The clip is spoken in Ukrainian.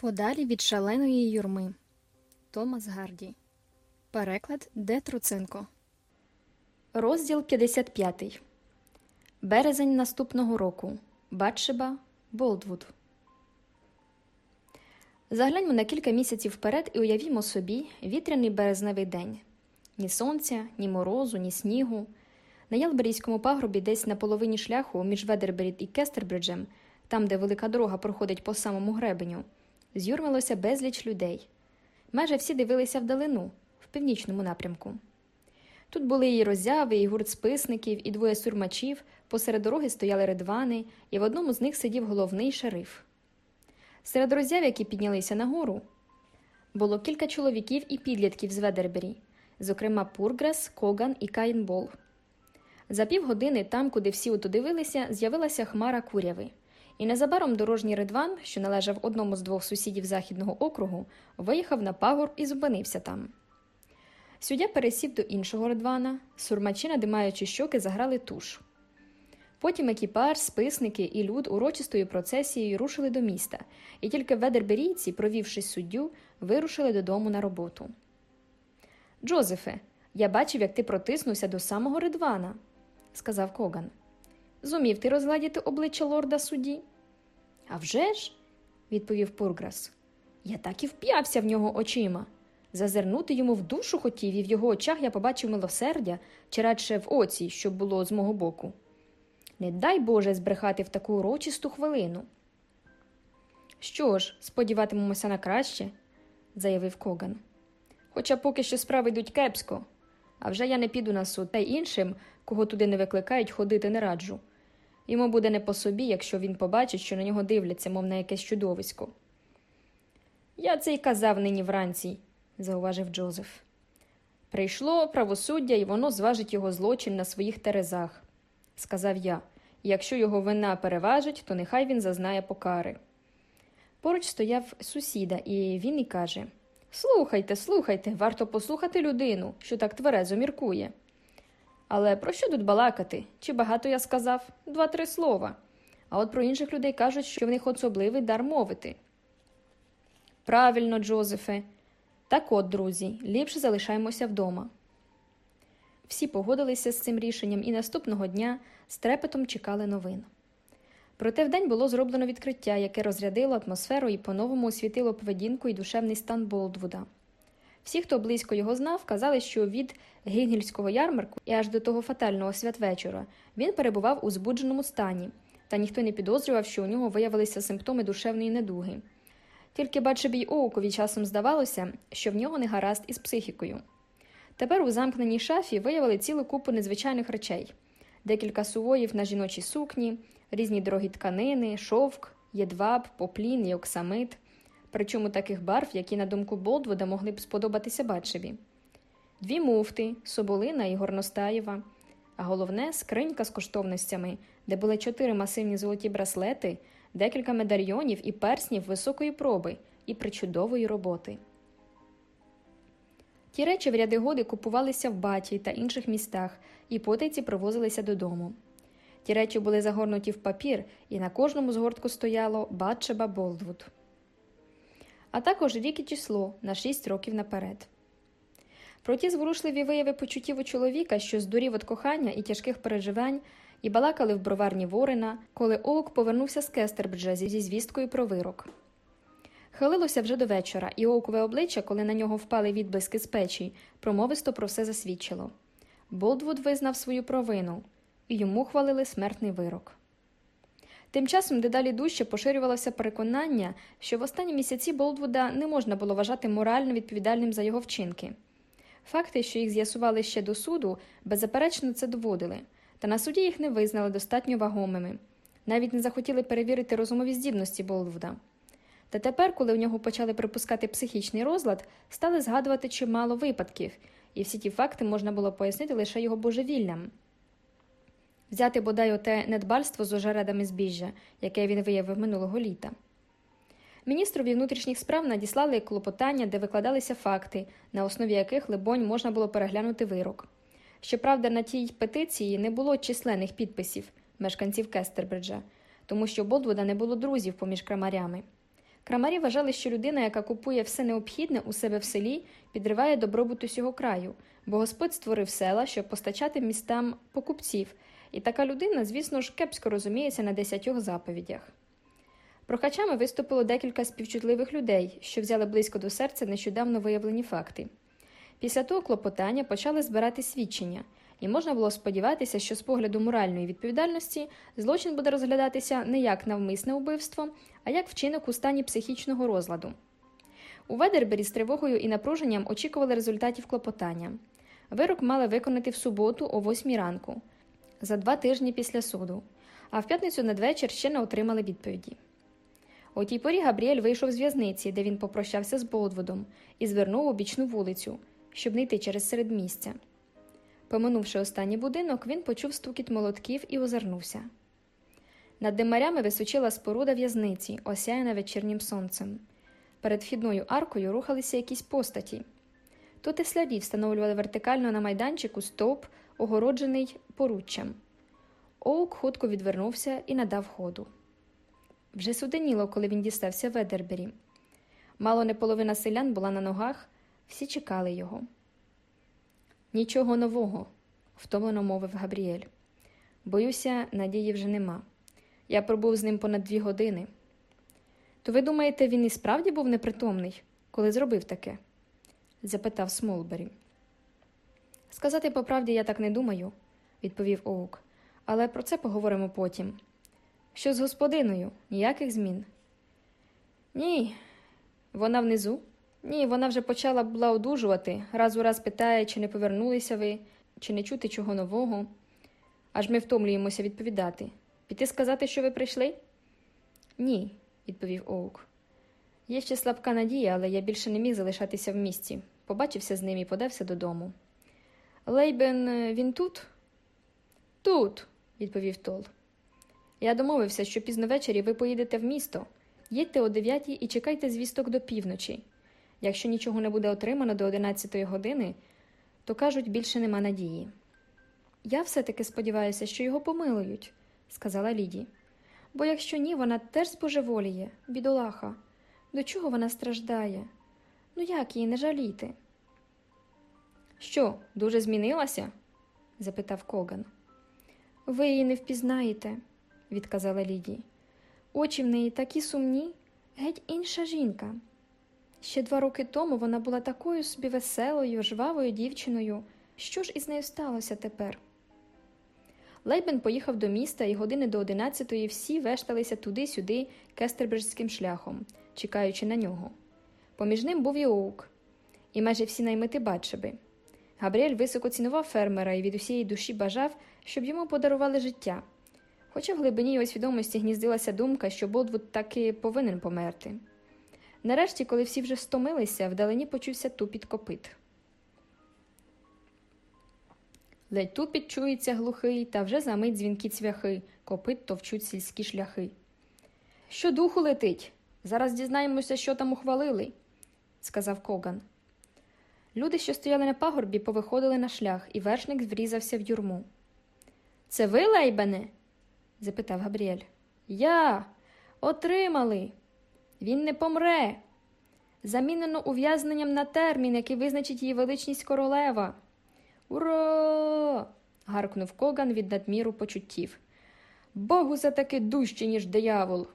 Подалі від шаленої юрми. Томас Гарді. Переклад Де Труценко. Розділ 55. Березень наступного року. Батшеба. Болдвуд. Загляньмо на кілька місяців вперед і уявімо собі вітряний березневий день. Ні сонця, ні морозу, ні снігу. На Ялберійському пагорбі, десь на половині шляху між Ведерберіт і Кестербриджем, там, де велика дорога проходить по самому гребеню, з'юрмилося безліч людей. Майже всі дивилися вдалину, в північному напрямку. Тут були і роззяви, і гурт списників, і двоє сурмачів, посеред дороги стояли ридвани, і в одному з них сидів головний шериф. Серед роззяв, які піднялися нагору, було кілька чоловіків і підлітків з Ведербері, зокрема Пургрес, Коган і Каїнбол. За півгодини там, куди всі ото дивилися, з'явилася хмара куряви. І незабаром дорожній ридван, що належав одному з двох сусідів західного округу, виїхав на пагорб і зупинився там. Суддя пересів до іншого ридвана, сурмачі, надимаючи щоки, заграли туш. Потім екіпаж, списники і люд урочистою процесією рушили до міста, і тільки ведерберійці, провівши суддю, вирушили додому на роботу. Джозефе, я бачив, як ти протиснувся до самого ридвана, сказав Коган. Зумів ти розгладіти обличчя лорда судді? «А вже ж», – відповів Пурграс. Я так і вп'явся в нього очима. Зазирнути йому в душу хотів, і в його очах я побачив милосердя, чи радше в оці, що було з мого боку. Не дай Боже збрехати в таку урочисту хвилину. Що ж, сподіватимемося на краще, заявив Коган. Хоча поки що справи йдуть кепсько, а вже я не піду на суд, та й іншим, кого туди не викликають, ходити не раджу. Йому буде не по собі, якщо він побачить, що на нього дивляться, мов на якесь чудовисько. Я це й казав нині вранці, зауважив Джозеф. Прийшло правосуддя, і воно зважить його злочин на своїх терезах, сказав я. Якщо його вина переважить, то нехай він зазнає покари. Поруч стояв сусіда, і він і каже Слухайте, слухайте, варто послухати людину, що так тверезо міркує. Але про що тут балакати? Чи багато я сказав? Два-три слова. А от про інших людей кажуть, що в них особливий дар мовити. Правильно, Джозефе. Так от, друзі, ліпше залишаємося вдома. Всі погодилися з цим рішенням і наступного дня з трепетом чекали новин. Проте вдень було зроблено відкриття, яке розрядило атмосферу і по-новому освітило поведінку і душевний стан Болдвуда. Всі, хто близько його знав, казали, що від гінгельського ярмарку і аж до того фатального святвечора він перебував у збудженому стані, та ніхто не підозрював, що у нього виявилися симптоми душевної недуги. Тільки Бачебій Оукові часом здавалося, що в нього не гаразд із психікою. Тепер у замкненій шафі виявили цілу купу незвичайних речей: декілька сувоїв на жіночій сукні, різні дорогі тканини, шовк, єдваб, поплін і оксамит, причому таких барв, які, на думку Болдвуда, могли б сподобатися Батшеві. Дві муфти, Соболина і Горностаєва, а головне скринька з коштовностями, де були чотири масивні золоті браслети, декілька медальйонів і перснів високої проби і причудової роботи. Ті речі в ряди годи купувалися в баті та інших містах і потайці привозилися додому. Ті речі були загорнуті в папір, і на кожному згортку стояло Батшеба Болдвуд. А також рік і число на шість років наперед. Про ті зворушливі вияви почуттів у чоловіка, що здурів від кохання і тяжких переживань, і балакали в броварні Ворена, коли Оук повернувся з Кестербриджа зі звісткою про вирок. Хилилося вже до вечора, і Оукове обличчя, коли на нього впали відблиски з печі, промовисто про все засвідчило. Болдвуд визнав свою провину, і йому хвалили смертний вирок. Тим часом дедалі дужче поширювалося переконання, що в останні місяці Болдвуда не можна було вважати морально відповідальним за його вчинки. Факти, що їх з'ясували ще до суду, беззаперечно це доводили, та на суді їх не визнали достатньо вагомими, навіть не захотіли перевірити розумові здібності Болдвуда. Та тепер, коли в нього почали припускати психічний розлад, стали згадувати чимало випадків, і всі ті факти можна було пояснити лише його божевіллям. Взяти бодай оте недбальство з ожередами збіжжя, яке він виявив минулого літа. Міністрові внутрішніх справ надіслали клопотання, де викладалися факти, на основі яких, либонь, можна було переглянути вирок. Щоправда, на тій петиції не було численних підписів мешканців Кестербриджа, тому що Болдвуда не було друзів поміж крамарями. Крамарі вважали, що людина, яка купує все необхідне у себе в селі, підриває добробут усього краю, бо Господь створив села, щоб постачати містам покупців, і така людина, звісно ж, кепсько розуміється на десятьох заповідях. Прохачами виступило декілька співчутливих людей, що взяли близько до серця нещодавно виявлені факти. Після того клопотання почали збирати свідчення, і можна було сподіватися, що з погляду моральної відповідальності злочин буде розглядатися не як навмисне вбивство, а як вчинок у стані психічного розладу. У Ведербері з тривогою і напруженням очікували результатів клопотання. Вирок мали виконати в суботу о 8 ранку, за два тижні після суду, а в п'ятницю надвечір ще не отримали відповіді. О тій порі Габріель вийшов з в'язниці, де він попрощався з Болдвудом, і звернув у бічну вулицю, щоб не йти через середмістя. Поминувши останній будинок, він почув стукіт молотків і озирнувся. Над димарями височила споруда в'язниці, осяяна вечірнім сонцем. Перед вхідною аркою рухалися якісь постаті. Тут і слядів встановлювали вертикально на майданчику стовп, огороджений поруччям. Оук хутко відвернувся і надав ходу. Вже суденіло, коли він дістався Ведербері. Мало не половина селян була на ногах, всі чекали його. Нічого нового, втомлено мовив Габріель. Боюся, надії вже нема. Я пробув з ним понад дві години. То ви думаєте, він і справді був непритомний, коли зробив таке? запитав Смолбері. Сказати по правді я так не думаю, відповів Оук, але про це поговоримо потім. Що з господиною? Ніяких змін? Ні. Вона внизу? Ні, вона вже почала була одужувати, раз у раз питає, чи не повернулися ви, чи не чути чого нового. Аж ми втомлюємося відповідати. Піти сказати, що ви прийшли? Ні, відповів Оук. Є ще слабка надія, але я більше не міг залишатися в місті. Побачився з ним і подався додому. Лейбен, е, він тут? Тут, відповів Тол. Я домовився, що пізно ввечері ви поїдете в місто. Їдьте о дев'ятій і чекайте звісток до півночі. Якщо нічого не буде отримано до одинадцятої години, то кажуть, більше нема надії. Я все-таки сподіваюся, що його помилують, сказала Ліді. Бо якщо ні, вона теж збожеволіє, бідолаха. До чого вона страждає? Ну як її не жаліти? Що, дуже змінилася? запитав Коган. Ви її не впізнаєте, відказала Ліді. Очі в неї такі сумні, геть інша жінка. Ще два роки тому вона була такою собі веселою, жвавою дівчиною. Що ж із нею сталося тепер? Лейбен поїхав до міста, і години до одинадцятої всі вешталися туди-сюди кестербриджським шляхом, чекаючи на нього. Поміж ним був і Оук, і майже всі наймити Батшеби. Габріель високо цінував фермера і від усієї душі бажав, щоб йому подарували життя. Хоча в глибині його свідомості гніздилася думка, що Болдвуд таки повинен померти. Нарешті, коли всі вже стомилися, вдалині почувся тупіт копит. Ледь тупіт чується глухий, та вже за мить дзвінки цвяхи, копит товчуть сільські шляхи. Що духу летить? Зараз дізнаємося, що там ухвалили, сказав Коган. Люди, що стояли на пагорбі, повиходили на шлях, і вершник врізався в юрму. Це ви, Лейбене? запитав Габріель. Я. Отримали. Він не помре. Замінено ув'язненням на термін, який визначить її величність королева. Ура! гаркнув Коган від надміру почуттів. Богу за таки дужче, ніж диявол.